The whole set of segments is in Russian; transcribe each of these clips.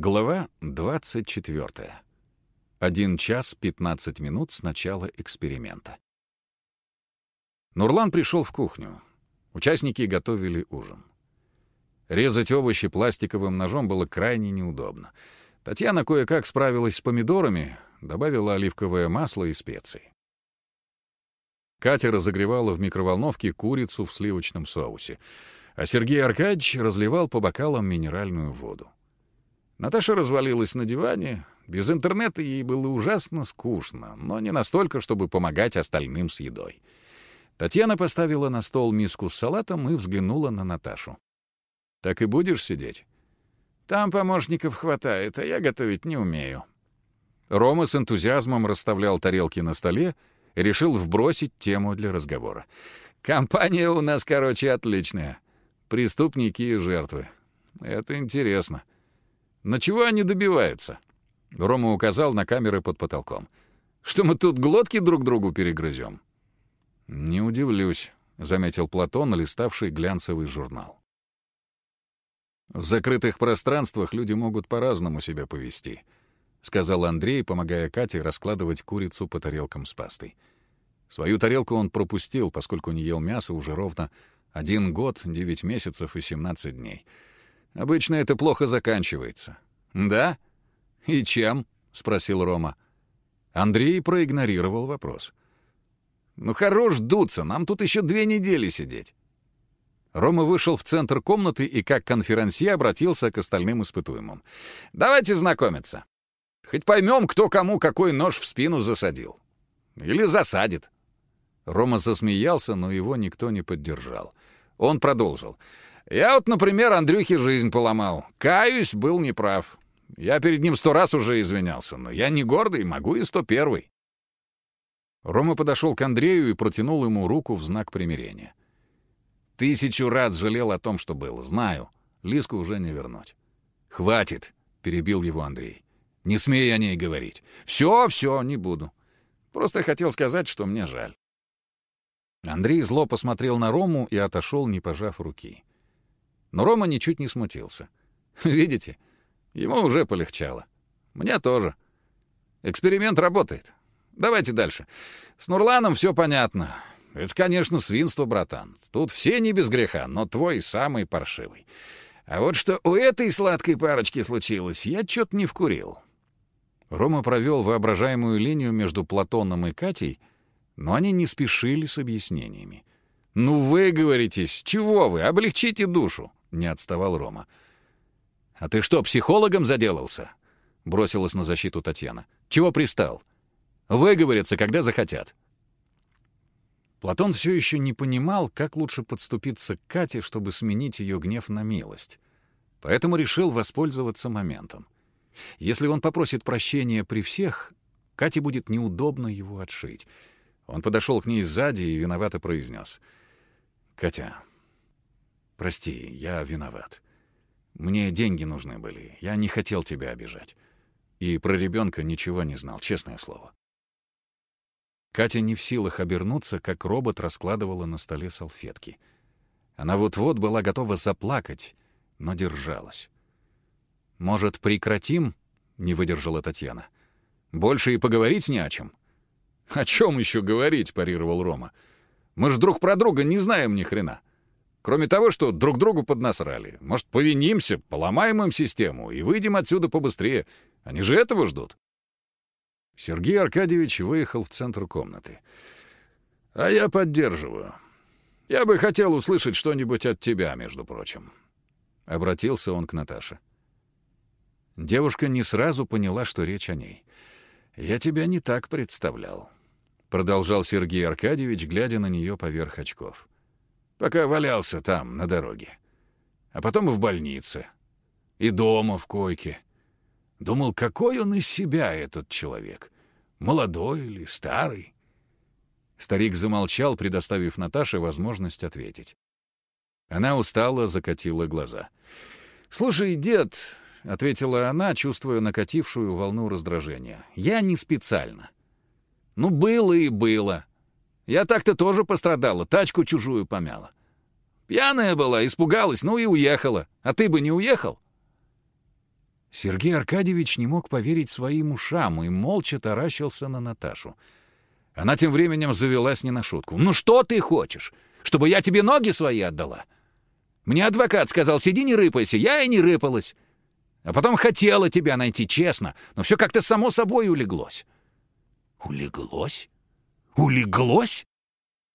Глава 24. Один час 15 минут с начала эксперимента. Нурлан пришел в кухню. Участники готовили ужин. Резать овощи пластиковым ножом было крайне неудобно. Татьяна кое-как справилась с помидорами, добавила оливковое масло и специи. Катя разогревала в микроволновке курицу в сливочном соусе, а Сергей Аркадьевич разливал по бокалам минеральную воду. Наташа развалилась на диване. Без интернета ей было ужасно скучно, но не настолько, чтобы помогать остальным с едой. Татьяна поставила на стол миску с салатом и взглянула на Наташу. «Так и будешь сидеть?» «Там помощников хватает, а я готовить не умею». Рома с энтузиазмом расставлял тарелки на столе и решил вбросить тему для разговора. «Компания у нас, короче, отличная. Преступники и жертвы. Это интересно». На чего они добиваются? Рома указал на камеры под потолком. Что мы тут глотки друг другу перегрызем? Не удивлюсь, заметил Платон, листавший глянцевый журнал. В закрытых пространствах люди могут по-разному себя повести, сказал Андрей, помогая Кате раскладывать курицу по тарелкам с пастой. Свою тарелку он пропустил, поскольку не ел мясо уже ровно один год, девять месяцев и семнадцать дней — Обычно это плохо заканчивается. Да? И чем? спросил Рома. Андрей проигнорировал вопрос. Ну хорош дуться, нам тут еще две недели сидеть. Рома вышел в центр комнаты и как конферансье обратился к остальным испытуемым. «Давайте знакомиться. Хоть поймем, кто кому какой нож в спину засадил. Или засадит». Рома засмеялся, но его никто не поддержал. Он продолжил. Я вот, например, Андрюхе жизнь поломал. Каюсь, был неправ. Я перед ним сто раз уже извинялся, но я не гордый, могу и сто первый. Рома подошел к Андрею и протянул ему руку в знак примирения. Тысячу раз жалел о том, что было. Знаю, Лиску уже не вернуть. «Хватит!» — перебил его Андрей. «Не смей о ней говорить. Все, все, не буду. Просто хотел сказать, что мне жаль». Андрей зло посмотрел на Рому и отошел, не пожав руки. Но Рома ничуть не смутился. «Видите, ему уже полегчало. Мне тоже. Эксперимент работает. Давайте дальше. С Нурланом все понятно. Это, конечно, свинство, братан. Тут все не без греха, но твой самый паршивый. А вот что у этой сладкой парочки случилось, я чё-то не вкурил». Рома провел воображаемую линию между Платоном и Катей, но они не спешили с объяснениями. «Ну вы говоритесь, чего вы, облегчите душу. — не отставал Рома. «А ты что, психологом заделался?» — бросилась на защиту Татьяна. «Чего пристал? Выговорятся, когда захотят». Платон все еще не понимал, как лучше подступиться к Кате, чтобы сменить ее гнев на милость. Поэтому решил воспользоваться моментом. Если он попросит прощения при всех, Кате будет неудобно его отшить. Он подошел к ней сзади и виновато произнес. «Катя, Прости, я виноват. Мне деньги нужны были. Я не хотел тебя обижать. И про ребенка ничего не знал, честное слово. Катя не в силах обернуться, как робот раскладывала на столе салфетки. Она вот-вот была готова заплакать, но держалась. «Может, прекратим?» — не выдержала Татьяна. «Больше и поговорить не о чем». «О чем еще говорить?» — парировал Рома. «Мы ж друг про друга не знаем ни хрена. Кроме того, что друг другу поднасрали. Может, повинимся, поломаем им систему и выйдем отсюда побыстрее. Они же этого ждут. Сергей Аркадьевич выехал в центр комнаты. «А я поддерживаю. Я бы хотел услышать что-нибудь от тебя, между прочим». Обратился он к Наташе. Девушка не сразу поняла, что речь о ней. «Я тебя не так представлял», — продолжал Сергей Аркадьевич, глядя на нее поверх очков пока валялся там, на дороге. А потом и в больнице. И дома в койке. Думал, какой он из себя, этот человек. Молодой или старый? Старик замолчал, предоставив Наташе возможность ответить. Она устало закатила глаза. «Слушай, дед», — ответила она, чувствуя накатившую волну раздражения, — «я не специально». «Ну, было и было. Я так-то тоже пострадала, тачку чужую помяла. Пьяная была, испугалась, ну и уехала. А ты бы не уехал?» Сергей Аркадьевич не мог поверить своим ушам и молча таращился на Наташу. Она тем временем завелась не на шутку. «Ну что ты хочешь? Чтобы я тебе ноги свои отдала?» Мне адвокат сказал, сиди не рыпайся, я и не рыпалась. А потом хотела тебя найти, честно, но все как-то само собой улеглось. Улеглось? Улеглось?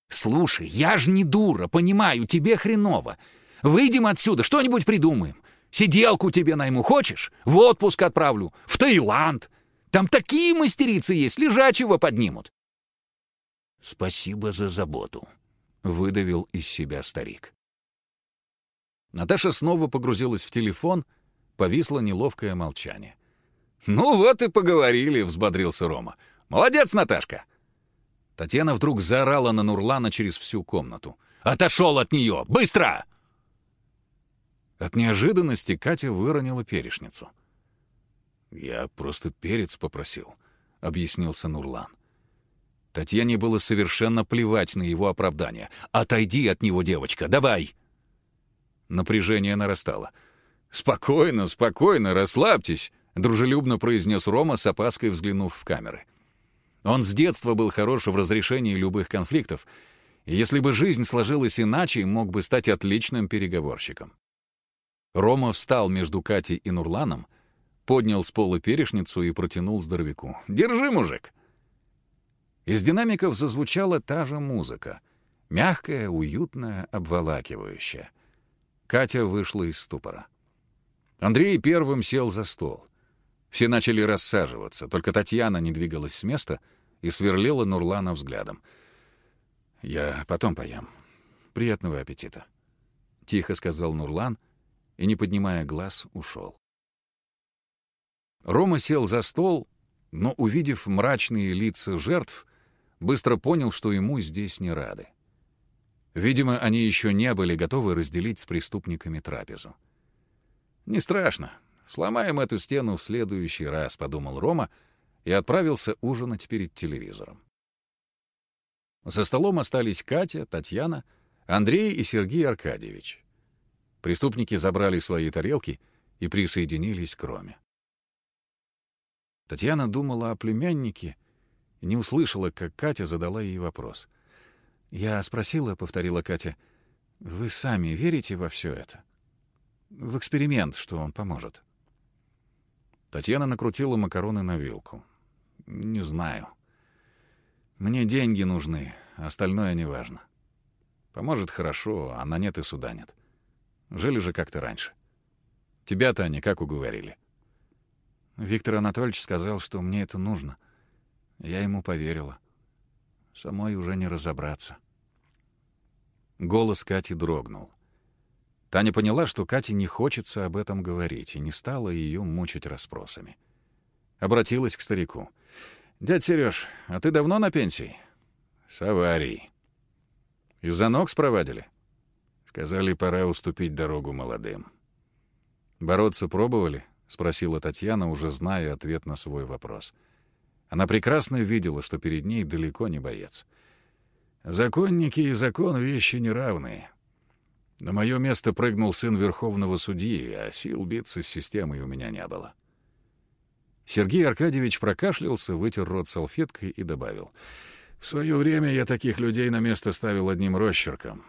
Слушай, я ж не дура, понимаю, тебе хреново. Выйдем отсюда, что-нибудь придумаем. Сиделку тебе найму, хочешь? В отпуск отправлю, в Таиланд. Там такие мастерицы есть, лежачего поднимут. Спасибо за заботу, — выдавил из себя старик. Наташа снова погрузилась в телефон, повисло неловкое молчание. «Ну вот и поговорили», — взбодрился Рома. «Молодец, Наташка!» Татьяна вдруг заорала на Нурлана через всю комнату. «Отошел от нее! Быстро!» От неожиданности Катя выронила перешницу. «Я просто перец попросил», — объяснился Нурлан. Татьяне было совершенно плевать на его оправдание. «Отойди от него, девочка, давай!» Напряжение нарастало. «Спокойно, спокойно, расслабьтесь», — дружелюбно произнес Рома с опаской, взглянув в камеры. Он с детства был хорош в разрешении любых конфликтов, и если бы жизнь сложилась иначе, мог бы стать отличным переговорщиком. Рома встал между Катей и Нурланом, поднял с пола перешницу и протянул здоровяку. «Держи, мужик!» Из динамиков зазвучала та же музыка. Мягкая, уютная, обволакивающая — Катя вышла из ступора. Андрей первым сел за стол. Все начали рассаживаться, только Татьяна не двигалась с места и сверлила Нурлана взглядом. «Я потом поем. Приятного аппетита», — тихо сказал Нурлан и, не поднимая глаз, ушел. Рома сел за стол, но, увидев мрачные лица жертв, быстро понял, что ему здесь не рады. Видимо, они еще не были готовы разделить с преступниками трапезу. «Не страшно. Сломаем эту стену в следующий раз», — подумал Рома и отправился ужинать перед телевизором. За столом остались Катя, Татьяна, Андрей и Сергей Аркадьевич. Преступники забрали свои тарелки и присоединились к Роме. Татьяна думала о племяннике и не услышала, как Катя задала ей вопрос. «Я спросила», — повторила Катя, — «вы сами верите во все это? В эксперимент, что он поможет?» Татьяна накрутила макароны на вилку. «Не знаю. Мне деньги нужны, остальное неважно. Поможет хорошо, а на нет и суда нет. Жили же как-то раньше. Тебя-то они как уговорили?» Виктор Анатольевич сказал, что мне это нужно. Я ему поверила. Самой уже не разобраться. Голос Кати дрогнул. Таня поняла, что Кате не хочется об этом говорить, и не стала ее мучить расспросами. Обратилась к старику. «Дядь Сереж, а ты давно на пенсии?» «С аварией». «Из-за ног спровадили?» Сказали, пора уступить дорогу молодым. «Бороться пробовали?» — спросила Татьяна, уже зная ответ на свой вопрос. Она прекрасно видела, что перед ней далеко не боец. Законники и закон — вещи неравные. На мое место прыгнул сын верховного судьи, а сил биться с системой у меня не было. Сергей Аркадьевич прокашлялся, вытер рот салфеткой и добавил. «В свое время я таких людей на место ставил одним росчерком.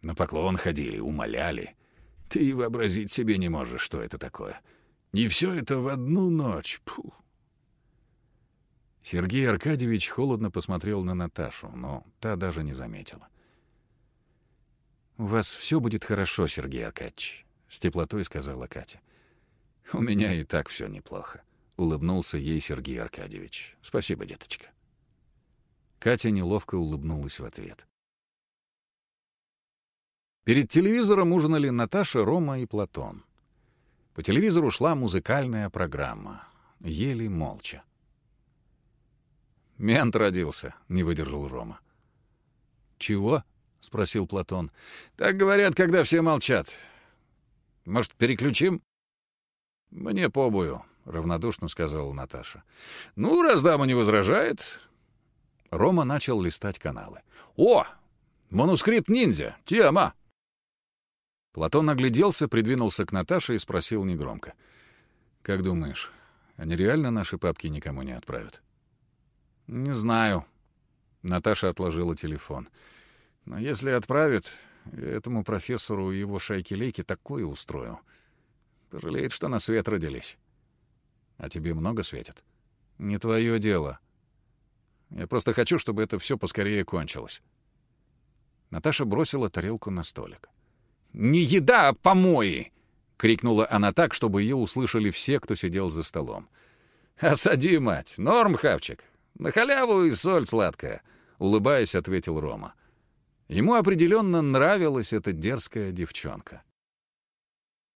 На поклон ходили, умоляли. Ты и вообразить себе не можешь, что это такое. И все это в одну ночь. Пух. Сергей Аркадьевич холодно посмотрел на Наташу, но та даже не заметила. «У вас все будет хорошо, Сергей Аркадьевич», — с теплотой сказала Катя. «У меня и так все неплохо», — улыбнулся ей Сергей Аркадьевич. «Спасибо, деточка». Катя неловко улыбнулась в ответ. Перед телевизором ужинали Наташа, Рома и Платон. По телевизору шла музыкальная программа. Ели молча. «Мент родился», — не выдержал Рома. «Чего?» — спросил Платон. «Так говорят, когда все молчат. Может, переключим?» «Мне побою», — равнодушно сказала Наташа. «Ну, раз дама не возражает...» Рома начал листать каналы. «О! Манускрипт ниндзя! Тема!» Платон огляделся, придвинулся к Наташе и спросил негромко. Как думаешь, они реально наши папки никому не отправят? Не знаю. Наташа отложила телефон. Но если отправят, этому профессору и его шайки-лейки такое устрою. Пожалеет, что на свет родились. А тебе много светит? Не твое дело. Я просто хочу, чтобы это все поскорее кончилось. Наташа бросила тарелку на столик. «Не еда, а помои!» — крикнула она так, чтобы ее услышали все, кто сидел за столом. «Осади, мать! Норм, хавчик! На халяву и соль сладкая!» — улыбаясь, ответил Рома. Ему определенно нравилась эта дерзкая девчонка.